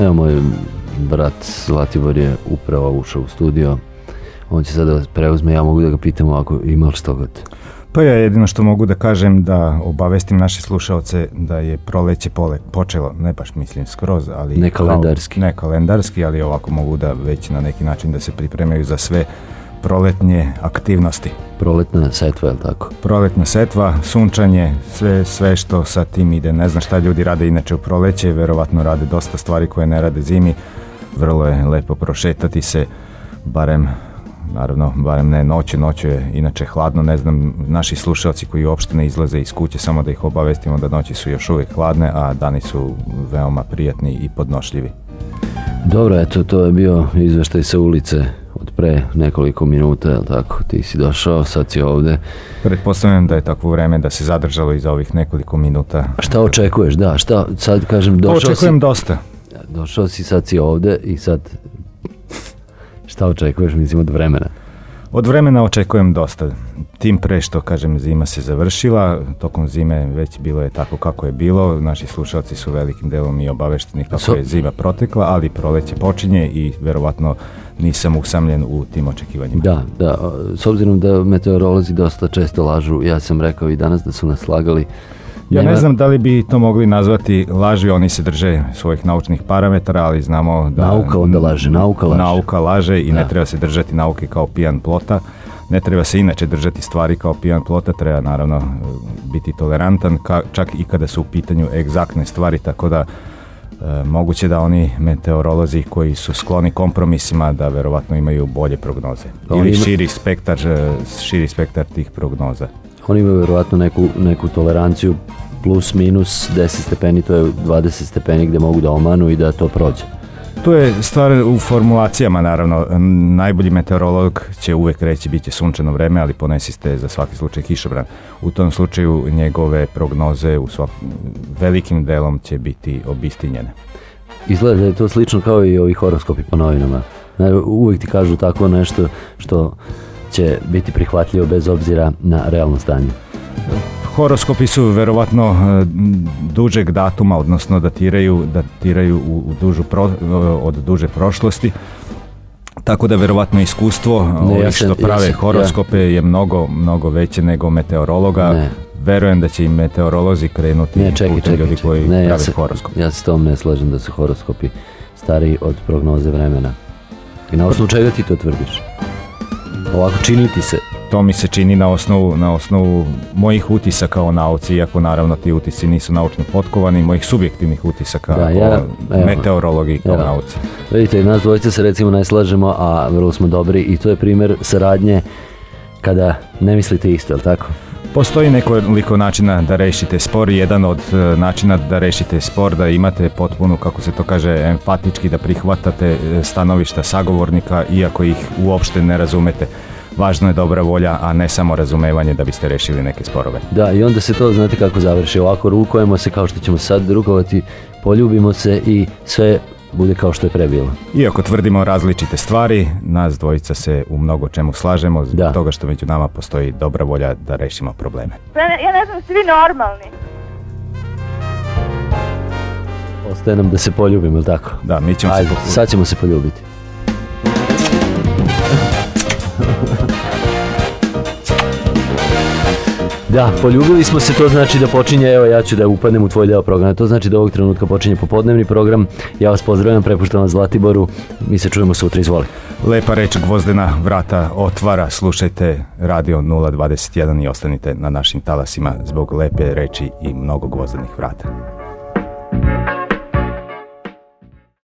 Evo moj brat Zlatibor je upravo ušao u studio. On će sada preuzme, ja mogu da ga pitam ovako, ima li što god? Pa ja jedino što mogu da kažem da obavestim naše slušalce da je proleće pole, počelo, ne baš mislim skroz, ali... Ne kalendarski. ne kalendarski, ali ovako mogu da već na neki način da se pripremaju za sve proletnje aktivnosti. Proletna setva, je li tako? Proletna setva, sunčanje, sve, sve što sa tim ide. Ne znam šta ljudi rade inače u proleće, verovatno rade dosta stvari koje ne rade zimi. Vrlo je lepo prošetati se, barem naravno, barem ne noće, noće je inače hladno, ne znam, naši slušalci koji uopšte ne izlaze iz kuće, samo da ih obavestimo da noći su još uvijek hladne, a dani su veoma prijatni i podnošljivi. Dobro, eto, to je bio izveštaj sa ulice pre nekoliko minuta, jel tako? Ti si došao, sad si ovde. Pretpostavljam da je takvo vreme da se zadržalo i za ovih nekoliko minuta. Šta očekuješ, da, šta, sad kažem, došao Očekujem si... dosta. Došao si, sad si ovde i sad... Šta očekuješ, mislim, od vremena? Od vremena očekujem dosta. Tim pre što, kažem, zima se završila, tokom zime već bilo je tako kako je bilo, naši slušalci su velikim delom i obavešteni kako So- je zima protekla, ali proleće počinje i verovatno nisam usamljen u tim očekivanjima. Da, da, s obzirom da meteorolozi dosta često lažu, ja sam rekao i danas da su nas slagali. Ja Nema- ne znam da li bi to mogli nazvati laži, oni se drže svojih naučnih parametara, ali znamo da... Nauka onda laže, nauka laže. Nauka laže i Da. ne treba se držati nauke kao pijan plota. Ne treba se inače držati stvari kao pijan plota, treba naravno biti tolerantan, ka, čak i kada su u pitanju egzaktne stvari, tako da e, moguće da oni meteorolozi koji su skloni kompromisima da verovatno imaju bolje prognoze. Ili širi spektar, e, širi spektar tih prognoza. Oni imaju verovatno neku, neku toleranciju plus minus 10 stepeni, to je 20 stepeni gde mogu da omanu i da to prođe. To je stvar u formulacijama naravno. Najbolji meteorolog će uvek reći bit će sunčano vreme, ali ponesiste za svaki slučaj kišobran. U tom slučaju njegove prognoze u svak, velikim delom će biti obistinjene. Izgleda da je to slično kao i ovi horoskopi po novinama. Uvijek ti kažu tako nešto što će biti prihvatljivo bez obzira na realno stanje. Horoskopi su verovatno e, dužeg datuma, odnosno datiraju, datiraju u, dužu pro, e, od duže prošlosti. Tako da verovatno iskustvo Ne, ovih ja što prave ja sam- horoskope je mnogo, mnogo veće nego meteorologa. Ne. Verujem da će i meteorolozi krenuti Ne, čekaj, putem ljudi čekaj. koji Ne, ja prave se, horoskop. ja se s tom ne slažem da su horoskopi stariji od prognoze vremena. I na osnovu čega ti to tvrdiš? Ovako čini ti se. To mi se čini na osnovu, na osnovu mojih utisaka o nauci, iako naravno ti utisci nisu naučno potkovani, mojih subjektivnih utisaka Da, ja- o evo. meteorologiji kao nauci. Vidite, nas dvojica se recimo ne slažemo, a vrlo smo dobri i to je primjer saradnje kada ne mislite isto, je li tako? Postoji nekoliko načina da rešite spor. Jedan od e, načina da rešite spor da imate potpuno, kako se to kaže, empatički da prihvatate e, stanovišta sagovornika iako ih uopšte ne razumete. Važno je dobra volja, a ne samo razumevanje da biste rešili neke sporove. Da, i onda se to, znate kako završi, ovako rukujemo se kao što ćemo sad rukovati, poljubimo se i sve bude kao što je pre bilo. Iako tvrdimo različite stvari, nas dvojica se u mnogo čemu slažemo zbog Da. toga što među nama postoji dobra volja da rešimo probleme. Ja ne, ja ne znam, ste vi normalni? Ostaje nam da se poljubimo, je li tako? Da, mi ćemo Ajde, se poku- sad ćemo se poljubiti. Da, poljubili smo se, to znači da počinje, evo ja ću da upadnem u tvoj deo programa, to znači da ovog trenutka počinje popodnevni program, ja vas pozdravljam, prepuštam vas Zlatiboru, mi se čujemo sutra, izvoli. Lepa reč gvozdena vrata otvara, slušajte Radio 021 i ostanite na našim talasima zbog lepe reči i mnogo gvozdenih vrata.